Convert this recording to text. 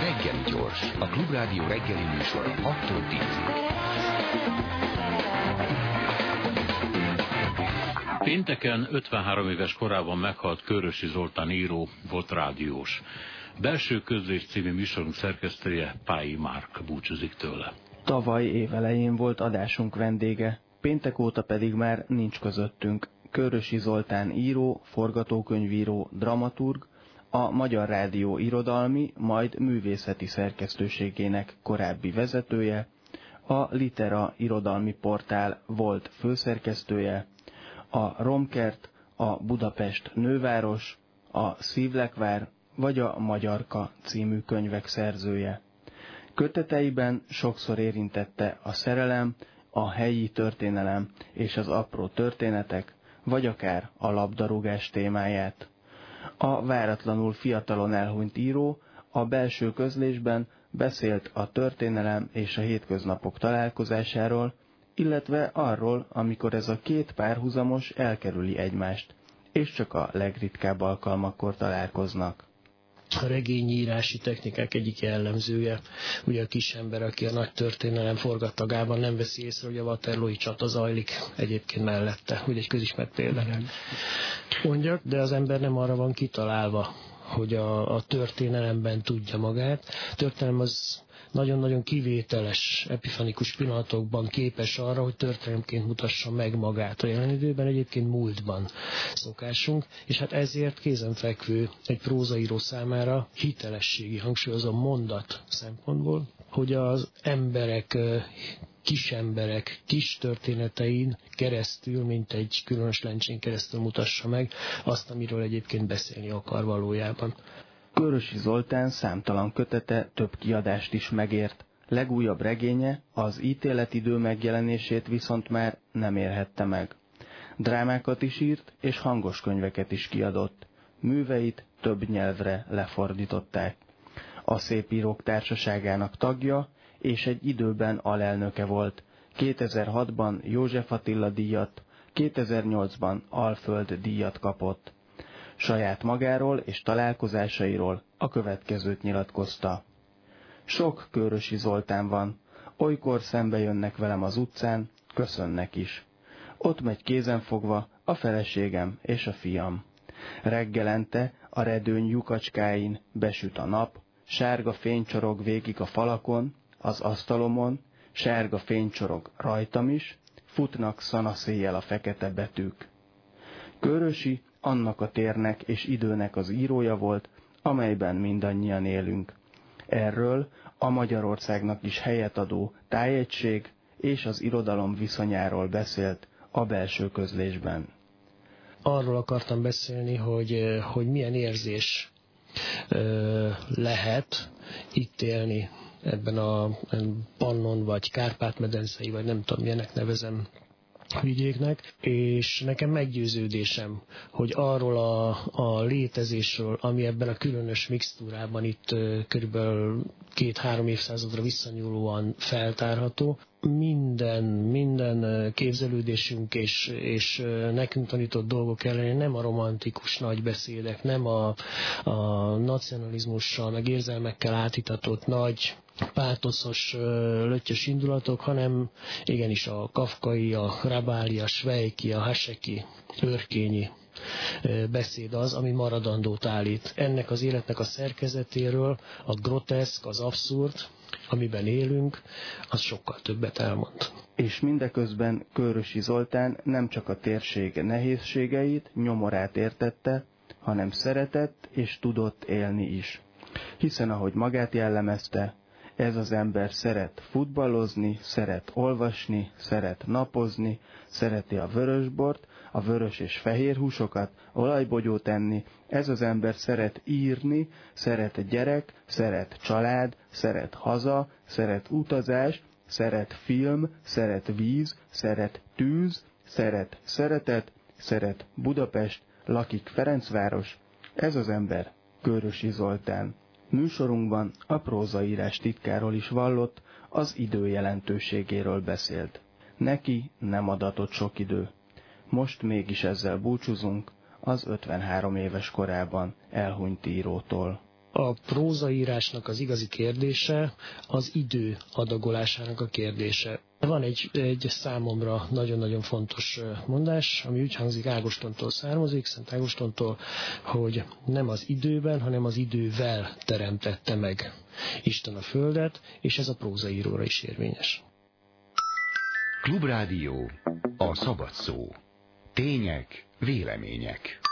Reggeli gyors, a Klubrádió reggeli műsora 6-tól 10 Pénteken 53 éves korában meghalt Körösi Zoltán író, volt rádiós. Belső közlés című műsorunk szerkesztője Pályi Márk búcsúzik tőle. Tavaly évelején volt adásunk vendége, péntek óta pedig már nincs közöttünk. Körösi Zoltán író, forgatókönyvíró, dramaturg, a Magyar Rádió irodalmi, majd művészeti szerkesztőségének korábbi vezetője, a Litera irodalmi portál volt főszerkesztője, a Romkert, a Budapest nőváros, a Szívlekvár vagy a Magyarka című könyvek szerzője. Köteteiben sokszor érintette a szerelem, a helyi történelem és az apró történetek, vagy akár a labdarúgás témáját. A váratlanul fiatalon elhunyt író a belső közlésben beszélt a történelem és a hétköznapok találkozásáról, illetve arról, amikor ez a két párhuzamos elkerüli egymást, és csak a legritkább alkalmakkor találkoznak a regényírási technikák egyik jellemzője. Ugye a kis ember, aki a nagy történelem forgatagában nem veszi észre, hogy a Waterloo-i csata zajlik egyébként mellette. Ugye egy közismert példa. Mondjak, de az ember nem arra van kitalálva, hogy a, a történelemben tudja magát. A történelem az nagyon-nagyon kivételes, epifanikus pillanatokban képes arra, hogy történelemként mutassa meg magát. A jelen időben egyébként múltban szokásunk, és hát ezért kézenfekvő egy prózaíró számára hitelességi hangsúlyozó mondat szempontból, hogy az emberek kis emberek, kis történetein keresztül, mint egy különös lencsén keresztül mutassa meg azt, amiről egyébként beszélni akar valójában. Körösi Zoltán számtalan kötete több kiadást is megért. Legújabb regénye, az ítéletidő megjelenését viszont már nem érhette meg. Drámákat is írt, és hangos könyveket is kiadott. Műveit több nyelvre lefordították. A Szépírók Társaságának tagja, és egy időben alelnöke volt. 2006-ban József Attila díjat, 2008-ban Alföld díjat kapott saját magáról és találkozásairól a következőt nyilatkozta. Sok Körösi Zoltán van, olykor szembe jönnek velem az utcán, köszönnek is. Ott megy kézenfogva a feleségem és a fiam. Reggelente a redőny lyukacskáin besüt a nap, sárga fénycsorog végig a falakon, az asztalomon, sárga fénycsorog rajtam is, futnak szanaszéjjel a fekete betűk. Körösi annak a térnek és időnek az írója volt, amelyben mindannyian élünk. Erről a Magyarországnak is helyet adó tájegység és az irodalom viszonyáról beszélt a belső közlésben. Arról akartam beszélni, hogy, hogy milyen érzés lehet itt élni ebben a Pannon vagy Kárpát-medencei, vagy nem tudom milyenek nevezem vidéknek, és nekem meggyőződésem, hogy arról a, a létezésről, ami ebben a különös mixtúrában itt körülbelül két-három évszázadra visszanyúlóan feltárható, minden, minden képzelődésünk és, és nekünk tanított dolgok ellenére nem a romantikus nagy beszédek, nem a, a nacionalizmussal, meg érzelmekkel átitatott nagy pátoszos, lötyös indulatok, hanem igenis a kafkai, a rabáli, a svejki, a haseki, örkényi beszéd az, ami maradandót állít. Ennek az életnek a szerkezetéről, a groteszk, az abszurd, amiben élünk, az sokkal többet elmond. És mindeközben Körösi Zoltán nem csak a térség nehézségeit, nyomorát értette, hanem szeretett és tudott élni is. Hiszen ahogy magát jellemezte, ez az ember szeret futballozni, szeret olvasni, szeret napozni, szereti a vörösbort, a vörös és fehér húsokat, olajbogyót enni. Ez az ember szeret írni, szeret gyerek, szeret család, szeret haza, szeret utazás, szeret film, szeret víz, szeret tűz, szeret szeretet, szeret Budapest, lakik Ferencváros. Ez az ember Körösi Zoltán. Műsorunkban a prózaírás titkáról is vallott, az idő jelentőségéről beszélt. Neki nem adatott sok idő. Most mégis ezzel búcsúzunk az 53 éves korában elhunyt írótól. A prózaírásnak az igazi kérdése az idő adagolásának a kérdése. Van egy, egy számomra nagyon-nagyon fontos mondás, ami úgy hangzik Ágostontól származik, Szent Ágostontól, hogy nem az időben, hanem az idővel teremtette meg Isten a Földet, és ez a prózaíróra is érvényes. Klubrádió, a szabad szó. Tények, vélemények.